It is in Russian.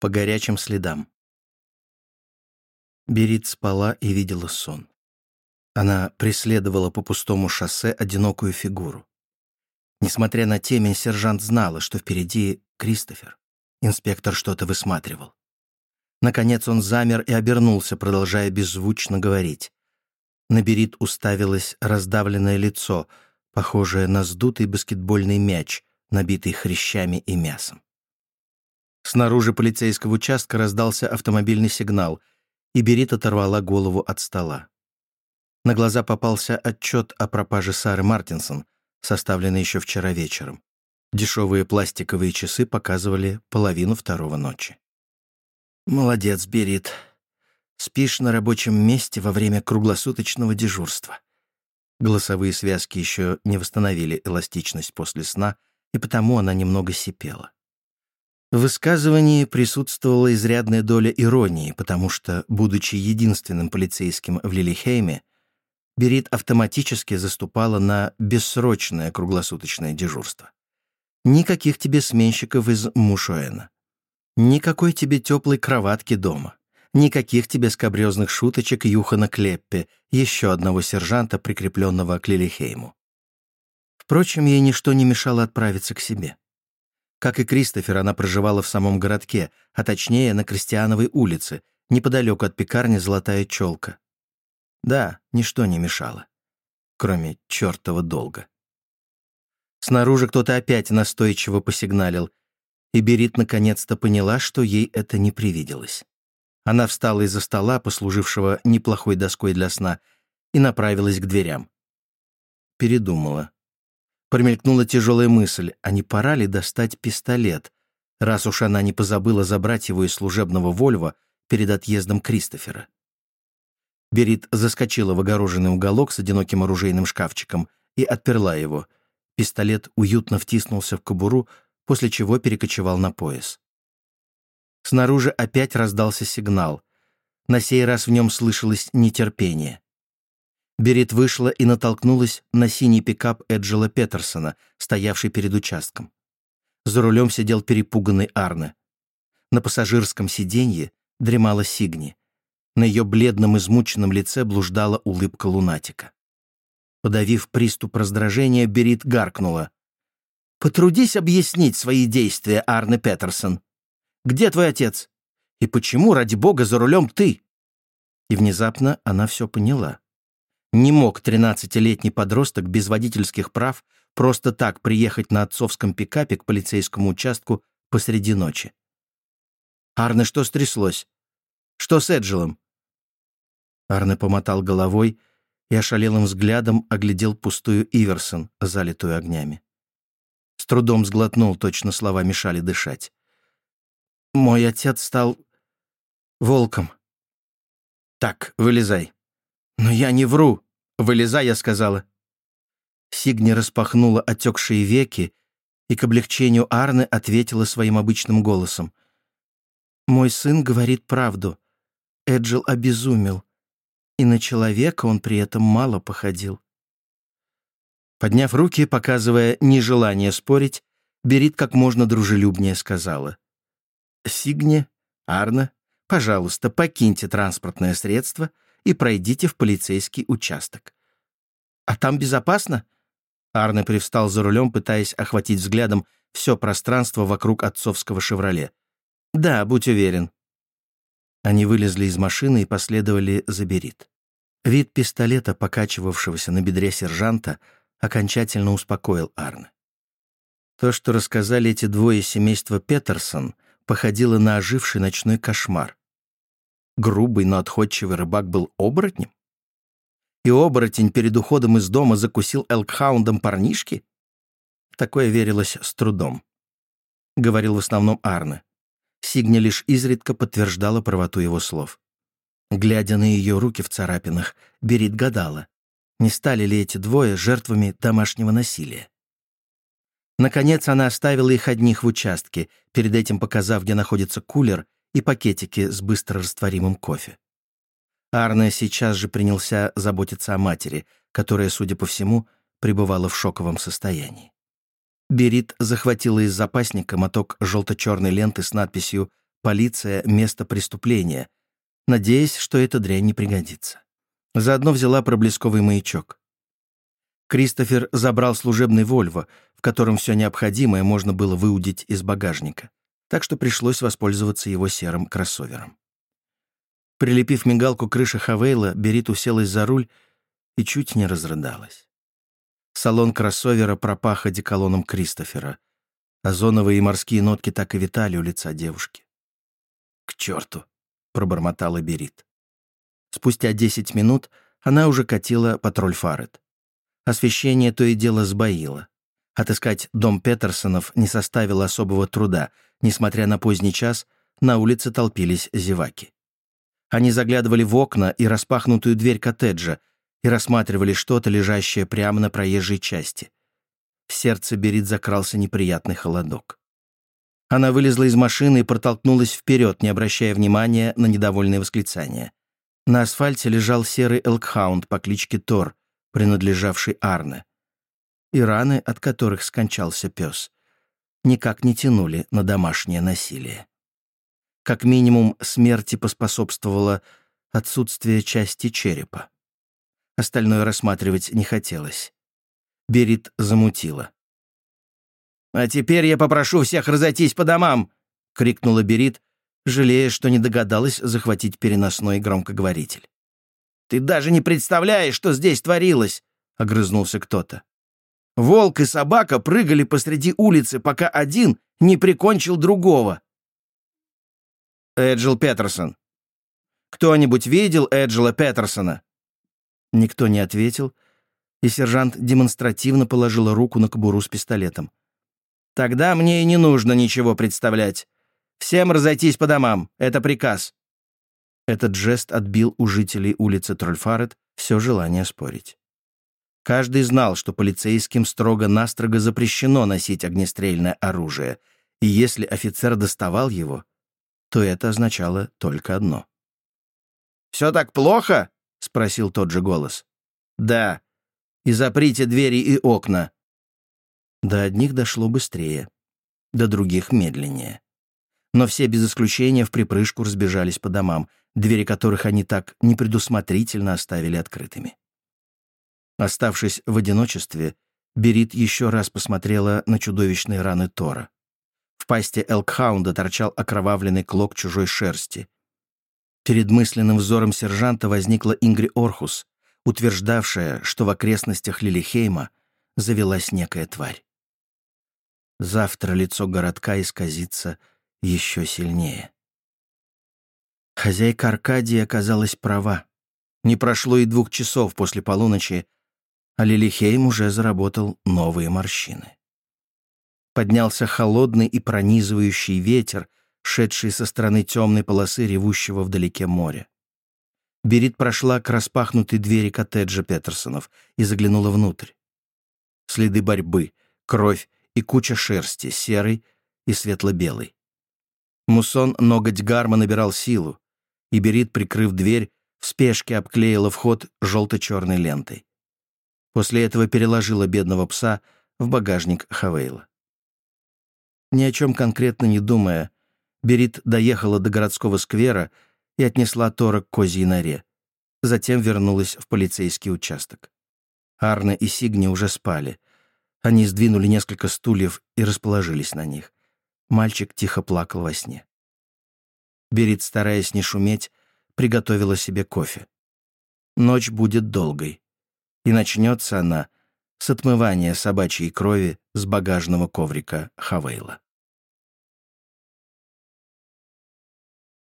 По горячим следам. Берит спала и видела сон. Она преследовала по пустому шоссе одинокую фигуру. Несмотря на темень, сержант знала, что впереди Кристофер. Инспектор что-то высматривал. Наконец он замер и обернулся, продолжая беззвучно говорить. На Берит уставилось раздавленное лицо, похожее на сдутый баскетбольный мяч, набитый хрящами и мясом. Снаружи полицейского участка раздался автомобильный сигнал, и Берит оторвала голову от стола. На глаза попался отчет о пропаже Сары Мартинсон, составленный еще вчера вечером. Дешевые пластиковые часы показывали половину второго ночи. «Молодец, Берит. Спишь на рабочем месте во время круглосуточного дежурства». Голосовые связки еще не восстановили эластичность после сна, и потому она немного сипела. В высказывании присутствовала изрядная доля иронии, потому что, будучи единственным полицейским в Лилихейме, Берит автоматически заступала на бессрочное круглосуточное дежурство. Никаких тебе сменщиков из Мушуэна. Никакой тебе теплой кроватки дома. Никаких тебе скабрезных шуточек Юхана Клеппе, еще одного сержанта, прикрепленного к Лилихейму. Впрочем, ей ничто не мешало отправиться к себе. Как и Кристофер, она проживала в самом городке, а точнее на Крестьяновой улице, неподалеку от пекарни «Золотая челка». Да, ничто не мешало, кроме чертова долга. Снаружи кто-то опять настойчиво посигналил, и Берит наконец-то поняла, что ей это не привиделось. Она встала из-за стола, послужившего неплохой доской для сна, и направилась к дверям. Передумала. Промелькнула тяжелая мысль, а не пора ли достать пистолет, раз уж она не позабыла забрать его из служебного Вольва перед отъездом Кристофера. Берит заскочила в огороженный уголок с одиноким оружейным шкафчиком и отперла его. Пистолет уютно втиснулся в кобуру, после чего перекочевал на пояс. Снаружи опять раздался сигнал. На сей раз в нем слышалось нетерпение. Берет вышла и натолкнулась на синий пикап Эджела Петерсона, стоявший перед участком. За рулем сидел перепуганный Арне. На пассажирском сиденье дремала Сигни. На ее бледном измученном лице блуждала улыбка лунатика. Подавив приступ раздражения, Берит гаркнула. «Потрудись объяснить свои действия, Арне Петерсон. Где твой отец? И почему, ради бога, за рулем ты?» И внезапно она все поняла. Не мог тринадцатилетний подросток без водительских прав просто так приехать на отцовском пикапе к полицейскому участку посреди ночи. «Арне, что стряслось? Что с Эджилом?» Арне помотал головой и ошалелым взглядом оглядел пустую Иверсон, залитую огнями. С трудом сглотнул, точно слова мешали дышать. «Мой отец стал волком». «Так, вылезай», «Но я не вру! Вылезай!» — я сказала. Сигни распахнула отекшие веки и к облегчению Арны ответила своим обычным голосом. «Мой сын говорит правду. Эджил обезумел, и на человека он при этом мало походил». Подняв руки, показывая нежелание спорить, Берит как можно дружелюбнее сказала. «Сигни, Арна, пожалуйста, покиньте транспортное средство и пройдите в полицейский участок. А там безопасно? Арне привстал за рулем, пытаясь охватить взглядом все пространство вокруг отцовского «Шевроле». «Да, будь уверен». Они вылезли из машины и последовали за Берит. Вид пистолета, покачивавшегося на бедре сержанта, окончательно успокоил Арне. То, что рассказали эти двое семейства Петерсон, походило на оживший ночной кошмар грубый, но отходчивый рыбак был оборотнем? И оборотень перед уходом из дома закусил элкхаундом парнишки? Такое верилось с трудом. Говорил в основном Арне. Сигня лишь изредка подтверждала правоту его слов. Глядя на ее руки в царапинах, Берит гадала, не стали ли эти двое жертвами домашнего насилия. Наконец она оставила их одних в участке, перед этим показав, где находится кулер, и пакетики с быстрорастворимым кофе. Арне сейчас же принялся заботиться о матери, которая, судя по всему, пребывала в шоковом состоянии. Берит захватила из запасника моток желто-черной ленты с надписью полиция место преступления, надеясь, что эта дрянь не пригодится. Заодно взяла проблесковый маячок. Кристофер забрал служебный «Вольво», в котором все необходимое можно было выудить из багажника, так что пришлось воспользоваться его серым кроссовером. Прилепив мигалку к крыше Хавейла, Берит уселась за руль и чуть не разрыдалась. Салон кроссовера пропах одеколоном Кристофера. Озоновые и морские нотки так и витали у лица девушки. «К черту!» — пробормотала Берит. Спустя десять минут она уже катила патруль Фарет. Освещение то и дело сбоило. Отыскать дом Петерсонов не составило особого труда, несмотря на поздний час, на улице толпились зеваки. Они заглядывали в окна и распахнутую дверь коттеджа и рассматривали что-то, лежащее прямо на проезжей части. В сердце Берит закрался неприятный холодок. Она вылезла из машины и протолкнулась вперед, не обращая внимания на недовольные восклицания. На асфальте лежал серый элкхаунд по кличке Тор, принадлежавший Арне. И раны, от которых скончался пес, никак не тянули на домашнее насилие. Как минимум, смерти поспособствовало отсутствие части черепа. Остальное рассматривать не хотелось. Берит замутила. «А теперь я попрошу всех разойтись по домам!» — крикнула Берит, жалея, что не догадалась захватить переносной громкоговоритель. «Ты даже не представляешь, что здесь творилось!» — огрызнулся кто-то. «Волк и собака прыгали посреди улицы, пока один не прикончил другого. Эджил Петерсон. Кто-нибудь видел Эджила Петерсона?» Никто не ответил, и сержант демонстративно положила руку на кобуру с пистолетом. «Тогда мне и не нужно ничего представлять. Всем разойтись по домам. Это приказ». Этот жест отбил у жителей улицы Трольфарет все желание спорить. Каждый знал, что полицейским строго-настрого запрещено носить огнестрельное оружие, и если офицер доставал его, то это означало только одно. «Все так плохо?» — спросил тот же голос. «Да. И заприте двери и окна». До одних дошло быстрее, до других — медленнее. Но все без исключения в припрыжку разбежались по домам, двери которых они так непредусмотрительно оставили открытыми. Оставшись в одиночестве, Берит еще раз посмотрела на чудовищные раны Тора. В пасти Элкхаунда торчал окровавленный клок чужой шерсти. Перед мысленным взором сержанта возникла Ингри Орхус, утверждавшая, что в окрестностях Лилихейма завелась некая тварь. Завтра лицо городка исказится еще сильнее. Хозяйка Аркадии оказалась права. Не прошло и двух часов после полуночи, а Лилихейм уже заработал новые морщины поднялся холодный и пронизывающий ветер, шедший со стороны темной полосы ревущего вдалеке моря. Берит прошла к распахнутой двери коттеджа Петерсонов и заглянула внутрь. Следы борьбы, кровь и куча шерсти, серой и светло-белой. Мусон ноготь гарма набирал силу, и Берит, прикрыв дверь, в спешке обклеила вход желто-черной лентой. После этого переложила бедного пса в багажник Хавейла. Ни о чем конкретно не думая, Берит доехала до городского сквера и отнесла Тора к козьей норе. Затем вернулась в полицейский участок. Арна и Сигни уже спали. Они сдвинули несколько стульев и расположились на них. Мальчик тихо плакал во сне. Берит, стараясь не шуметь, приготовила себе кофе. Ночь будет долгой. И начнется она с отмывания собачьей крови с багажного коврика Хавейла.